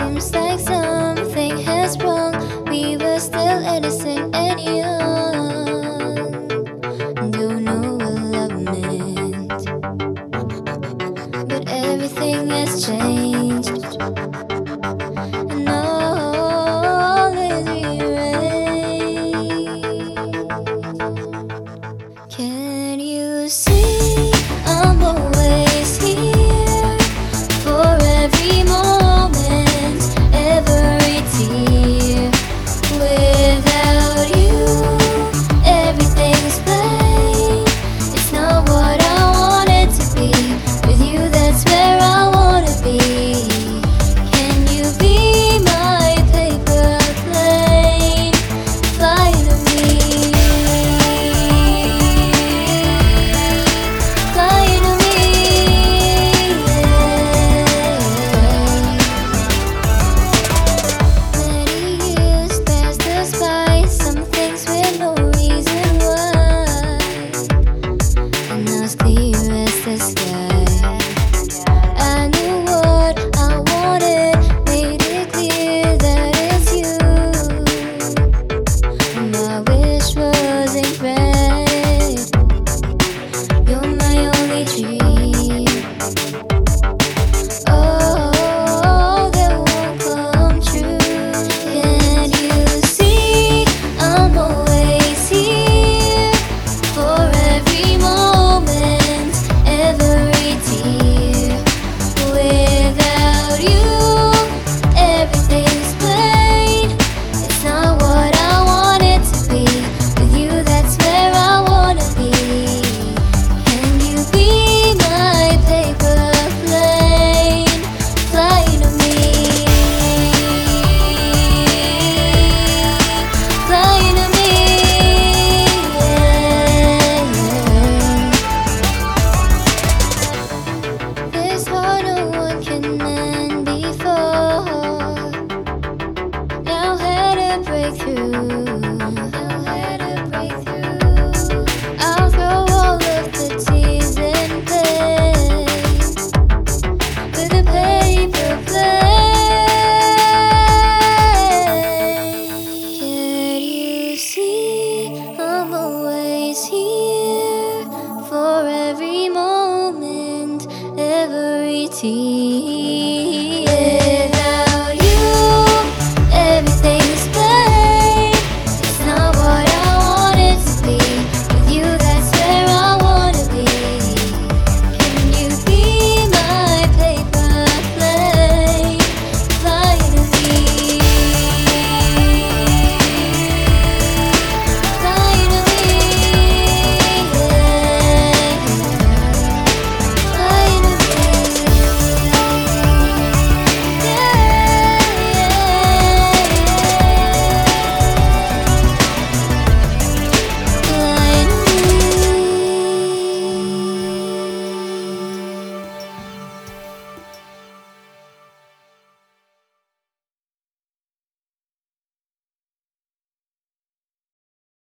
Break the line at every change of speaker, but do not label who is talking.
Seems like something has wrong. We were still innocent and young. Don't know what love meant. But everything has changed. And all is erased. Can always here for every moment, every tear?